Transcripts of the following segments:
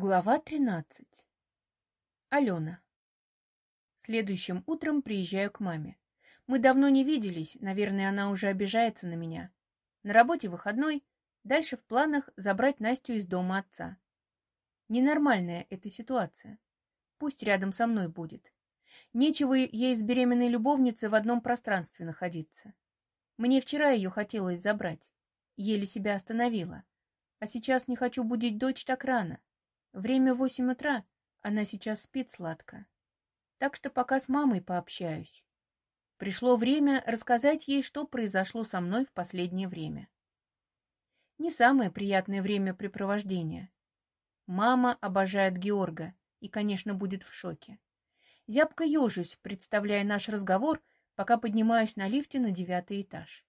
Глава 13. Алена. Следующим утром приезжаю к маме. Мы давно не виделись, наверное, она уже обижается на меня. На работе выходной, дальше в планах забрать Настю из дома отца. Ненормальная эта ситуация. Пусть рядом со мной будет. Нечего ей с беременной любовницей в одном пространстве находиться. Мне вчера ее хотелось забрать. Еле себя остановила. А сейчас не хочу будить дочь так рано. Время восемь утра, она сейчас спит сладко. Так что пока с мамой пообщаюсь. Пришло время рассказать ей, что произошло со мной в последнее время. Не самое приятное времяпрепровождение. Мама обожает Георга и, конечно, будет в шоке. Зябко ежусь, представляя наш разговор, пока поднимаюсь на лифте на девятый этаж.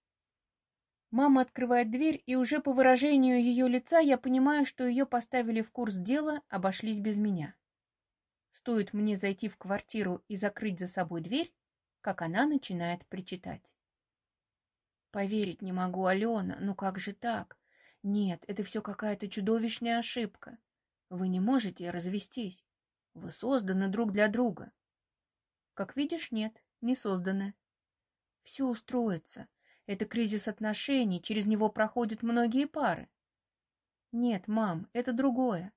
Мама открывает дверь, и уже по выражению ее лица я понимаю, что ее поставили в курс дела, обошлись без меня. Стоит мне зайти в квартиру и закрыть за собой дверь, как она начинает причитать. Поверить не могу, Алена, ну как же так? Нет, это все какая-то чудовищная ошибка. Вы не можете развестись. Вы созданы друг для друга. Как видишь, нет, не созданы. Все устроится. Это кризис отношений, через него проходят многие пары. Нет, мам, это другое.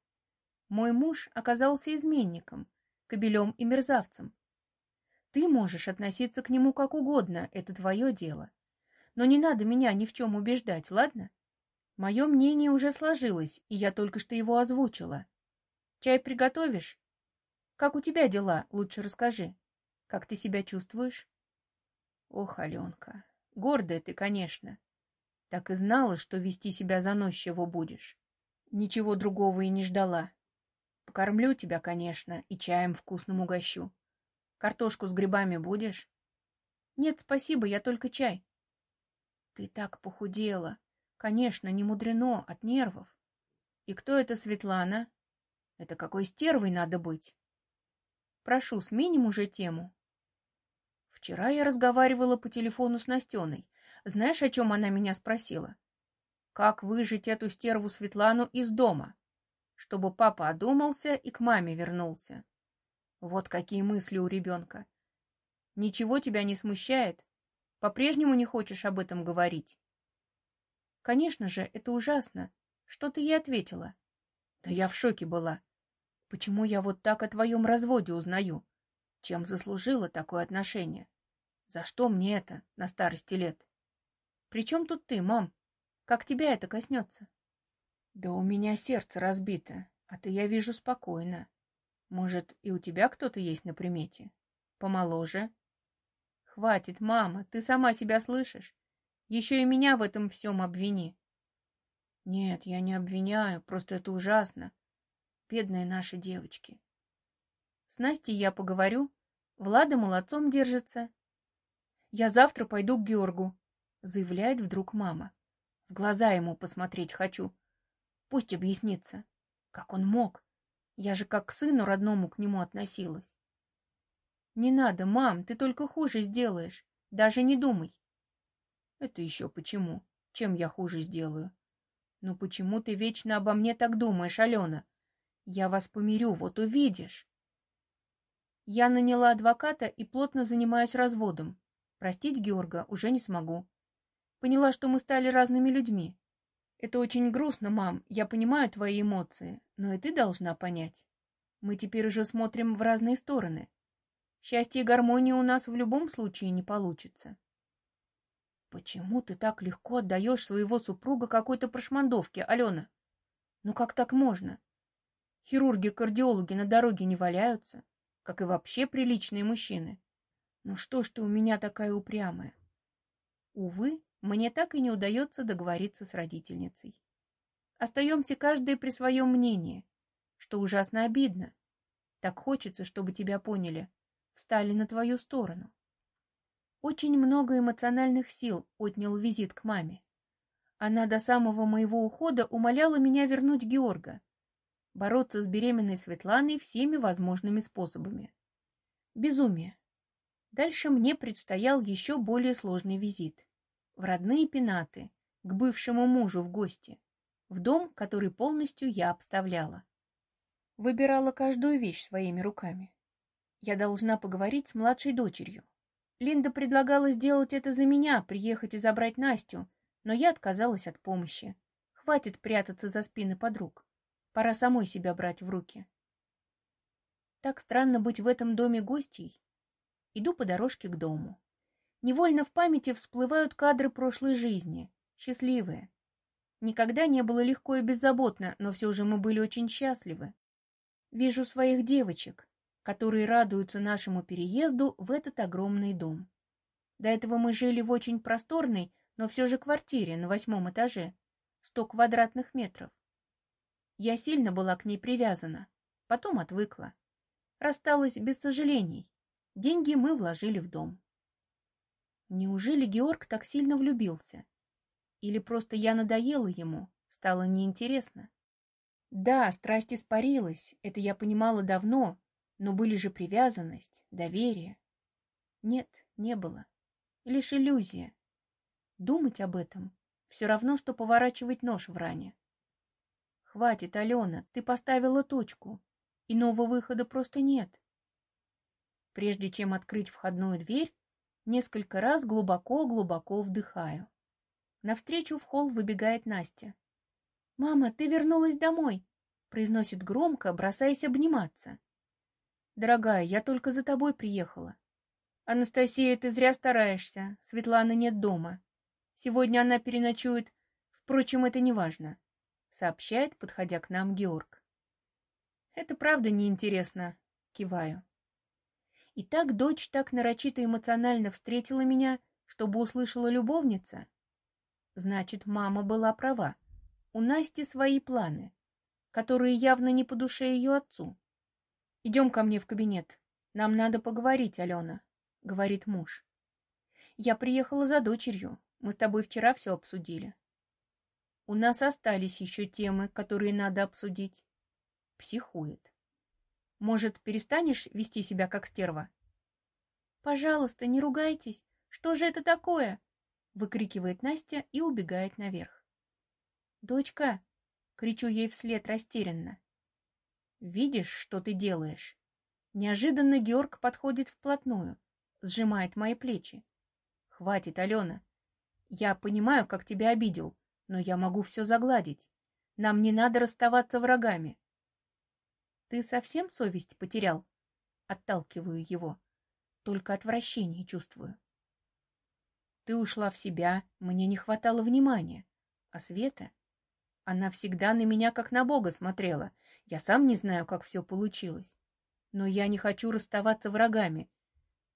Мой муж оказался изменником, кобелем и мерзавцем. Ты можешь относиться к нему как угодно, это твое дело. Но не надо меня ни в чем убеждать, ладно? Мое мнение уже сложилось, и я только что его озвучила. Чай приготовишь? Как у тебя дела, лучше расскажи. Как ты себя чувствуешь? Ох, Аленка, Гордая ты, конечно. Так и знала, что вести себя заносчиво будешь. Ничего другого и не ждала. Покормлю тебя, конечно, и чаем вкусным угощу. Картошку с грибами будешь? Нет, спасибо, я только чай. Ты так похудела. Конечно, не мудрено, от нервов. И кто это Светлана? Это какой стервой надо быть? Прошу, сменим уже тему. Вчера я разговаривала по телефону с Настеной. Знаешь, о чем она меня спросила? Как выжить эту стерву Светлану из дома? Чтобы папа одумался и к маме вернулся. Вот какие мысли у ребенка. Ничего тебя не смущает? По-прежнему не хочешь об этом говорить? Конечно же, это ужасно. Что ты ей ответила? Да я в шоке была. Почему я вот так о твоем разводе узнаю? Чем заслужила такое отношение? За что мне это на старости лет? При чем тут ты, мам? Как тебя это коснется? Да у меня сердце разбито, а ты, я вижу, спокойно. Может, и у тебя кто-то есть на примете? Помоложе? Хватит, мама, ты сама себя слышишь? Еще и меня в этом всем обвини. Нет, я не обвиняю, просто это ужасно. Бедные наши девочки. С Настей я поговорю. Влада молодцом держится. Я завтра пойду к Георгу, заявляет вдруг мама. В глаза ему посмотреть хочу. Пусть объяснится. Как он мог? Я же как к сыну родному к нему относилась. Не надо, мам, ты только хуже сделаешь. Даже не думай. Это еще почему? Чем я хуже сделаю? Ну почему ты вечно обо мне так думаешь, Алена? Я вас помирю, вот увидишь. Я наняла адвоката и плотно занимаюсь разводом. Простить Георга уже не смогу. Поняла, что мы стали разными людьми. Это очень грустно, мам, я понимаю твои эмоции, но и ты должна понять. Мы теперь уже смотрим в разные стороны. Счастье и гармония у нас в любом случае не получится. Почему ты так легко отдаешь своего супруга какой-то прошмандовке, Алена? Ну как так можно? Хирурги-кардиологи на дороге не валяются как и вообще приличные мужчины. Ну что ж ты у меня такая упрямая? Увы, мне так и не удается договориться с родительницей. Остаемся каждый при своем мнении, что ужасно обидно. Так хочется, чтобы тебя поняли, встали на твою сторону. Очень много эмоциональных сил отнял визит к маме. Она до самого моего ухода умоляла меня вернуть Георга, бороться с беременной Светланой всеми возможными способами. Безумие. Дальше мне предстоял еще более сложный визит. В родные пенаты, к бывшему мужу в гости, в дом, который полностью я обставляла. Выбирала каждую вещь своими руками. Я должна поговорить с младшей дочерью. Линда предлагала сделать это за меня, приехать и забрать Настю, но я отказалась от помощи. Хватит прятаться за спины подруг. Пора самой себя брать в руки. Так странно быть в этом доме гостей. Иду по дорожке к дому. Невольно в памяти всплывают кадры прошлой жизни, счастливые. Никогда не было легко и беззаботно, но все же мы были очень счастливы. Вижу своих девочек, которые радуются нашему переезду в этот огромный дом. До этого мы жили в очень просторной, но все же квартире на восьмом этаже, сто квадратных метров. Я сильно была к ней привязана, потом отвыкла. Рассталась без сожалений. Деньги мы вложили в дом. Неужели Георг так сильно влюбился? Или просто я надоела ему, стало неинтересно? Да, страсть испарилась, это я понимала давно, но были же привязанность, доверие. Нет, не было. Лишь иллюзия. Думать об этом все равно, что поворачивать нож в ране. Хватит, Алена, ты поставила точку. Иного выхода просто нет. Прежде чем открыть входную дверь, несколько раз глубоко-глубоко вдыхаю. Навстречу в холл выбегает Настя. «Мама, ты вернулась домой!» произносит громко, бросаясь обниматься. «Дорогая, я только за тобой приехала». «Анастасия, ты зря стараешься. Светланы нет дома. Сегодня она переночует. Впрочем, это не важно», — сообщает, подходя к нам Георг. «Это правда неинтересно», — киваю. И так дочь так нарочито эмоционально встретила меня, чтобы услышала любовница. Значит, мама была права. У Насти свои планы, которые явно не по душе ее отцу. «Идем ко мне в кабинет. Нам надо поговорить, Алена», — говорит муж. «Я приехала за дочерью. Мы с тобой вчера все обсудили. У нас остались еще темы, которые надо обсудить. Психует. Может, перестанешь вести себя как стерва? Пожалуйста, не ругайтесь. Что же это такое? Выкрикивает Настя и убегает наверх. Дочка, кричу ей вслед растерянно. Видишь, что ты делаешь? Неожиданно Георг подходит вплотную, сжимает мои плечи. Хватит, Алена. Я понимаю, как тебя обидел, но я могу все загладить. Нам не надо расставаться врагами. Ты совсем совесть потерял? Отталкиваю его. Только отвращение чувствую. Ты ушла в себя, мне не хватало внимания. А Света? Она всегда на меня как на Бога смотрела. Я сам не знаю, как все получилось. Но я не хочу расставаться врагами.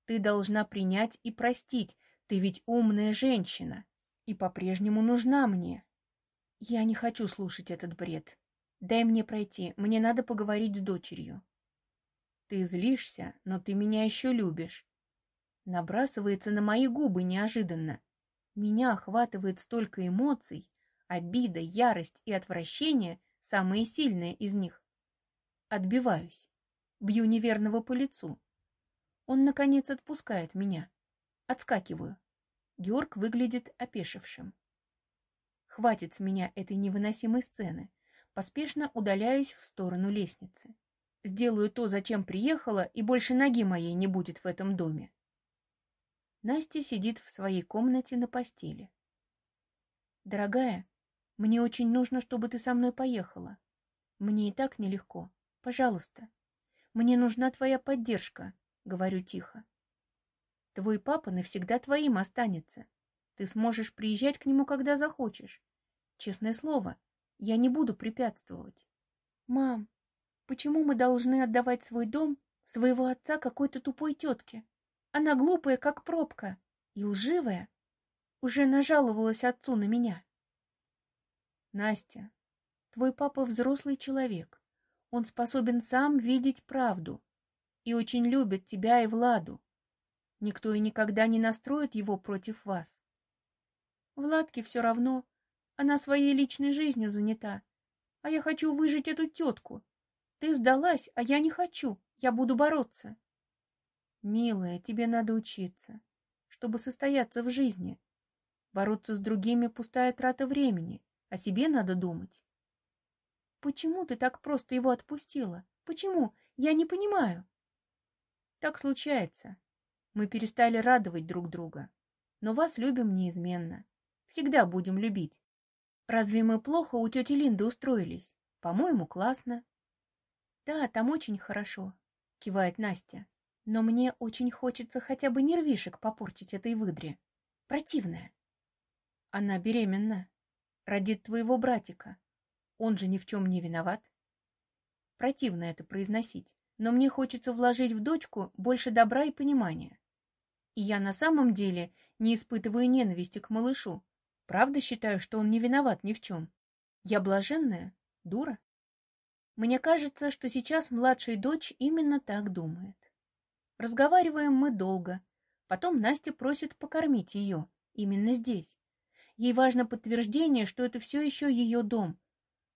Ты должна принять и простить. Ты ведь умная женщина. И по-прежнему нужна мне. Я не хочу слушать этот бред. Дай мне пройти, мне надо поговорить с дочерью. Ты злишься, но ты меня еще любишь. Набрасывается на мои губы неожиданно. Меня охватывает столько эмоций, обида, ярость и отвращение, самые сильные из них. Отбиваюсь, бью неверного по лицу. Он, наконец, отпускает меня. Отскакиваю. Георг выглядит опешившим. Хватит с меня этой невыносимой сцены. Поспешно удаляюсь в сторону лестницы. Сделаю то, зачем приехала, и больше ноги моей не будет в этом доме. Настя сидит в своей комнате на постели. «Дорогая, мне очень нужно, чтобы ты со мной поехала. Мне и так нелегко. Пожалуйста. Мне нужна твоя поддержка», — говорю тихо. «Твой папа навсегда твоим останется. Ты сможешь приезжать к нему, когда захочешь. Честное слово, я не буду препятствовать. Мам, почему мы должны отдавать свой дом своего отца какой-то тупой тетке? Она глупая, как пробка, и лживая. Уже нажаловалась отцу на меня. Настя, твой папа взрослый человек. Он способен сам видеть правду и очень любит тебя и Владу. Никто и никогда не настроит его против вас. Владке все равно, она своей личной жизнью занята. А я хочу выжить эту тетку. Ты сдалась, а я не хочу. Я буду бороться. Милая, тебе надо учиться, чтобы состояться в жизни. Бороться с другими — пустая трата времени. О себе надо думать. Почему ты так просто его отпустила? Почему? Я не понимаю. Так случается. Мы перестали радовать друг друга. Но вас любим неизменно. Всегда будем любить. Разве мы плохо у тети Линды устроились? По-моему, классно. Да, там очень хорошо, кивает Настя. Но мне очень хочется хотя бы нервишек попортить этой выдре. Противная. Она беременна. Родит твоего братика. Он же ни в чем не виноват. Противно это произносить, но мне хочется вложить в дочку больше добра и понимания. И я на самом деле не испытываю ненависти к малышу. Правда считаю, что он не виноват ни в чем. Я блаженная, дура. Мне кажется, что сейчас младшая дочь именно так думает. Разговариваем мы долго. Потом Настя просит покормить ее, именно здесь. Ей важно подтверждение, что это все еще ее дом,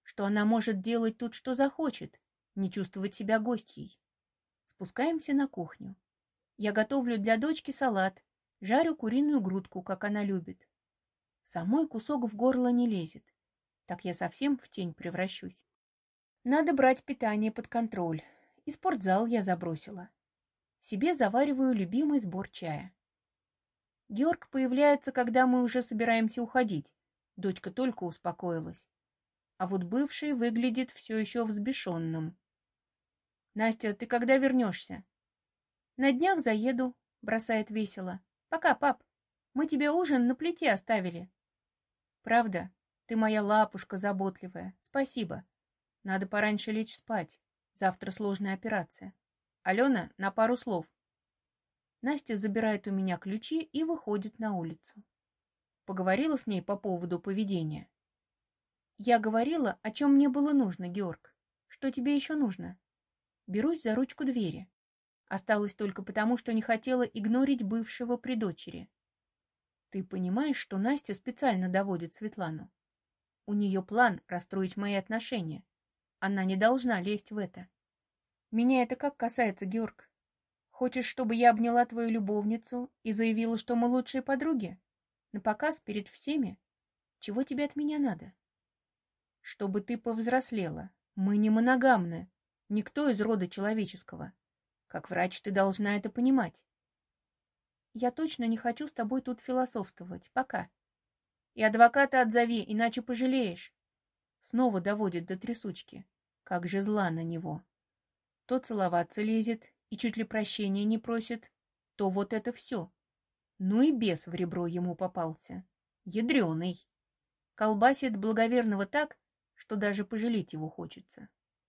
что она может делать тут, что захочет, не чувствовать себя гостьей. Спускаемся на кухню. Я готовлю для дочки салат, жарю куриную грудку, как она любит. Самой кусок в горло не лезет. Так я совсем в тень превращусь. Надо брать питание под контроль. И спортзал я забросила. Себе завариваю любимый сбор чая. Георг появляется, когда мы уже собираемся уходить. Дочка только успокоилась. А вот бывший выглядит все еще взбешенным. «Настя, ты когда вернешься?» «На днях заеду», — бросает весело. «Пока, пап. Мы тебе ужин на плите оставили». «Правда? Ты моя лапушка заботливая. Спасибо. Надо пораньше лечь спать. Завтра сложная операция. Алена, на пару слов». Настя забирает у меня ключи и выходит на улицу. Поговорила с ней по поводу поведения. Я говорила, о чем мне было нужно, Георг. Что тебе еще нужно? Берусь за ручку двери. Осталось только потому, что не хотела игнорить бывшего при дочери. Ты понимаешь, что Настя специально доводит Светлану? У нее план расстроить мои отношения. Она не должна лезть в это. Меня это как касается, Георг? Хочешь, чтобы я обняла твою любовницу и заявила, что мы лучшие подруги? На показ перед всеми? Чего тебе от меня надо? Чтобы ты повзрослела. Мы не моногамны, Никто из рода человеческого. Как врач ты должна это понимать. Я точно не хочу с тобой тут философствовать. Пока. И адвоката отзови, иначе пожалеешь. Снова доводит до трясучки. Как же зла на него. То целоваться лезет и чуть ли прощения не просит, то вот это все. Ну и бес в ребро ему попался. Ядреный. Колбасит благоверного так, что даже пожалеть его хочется.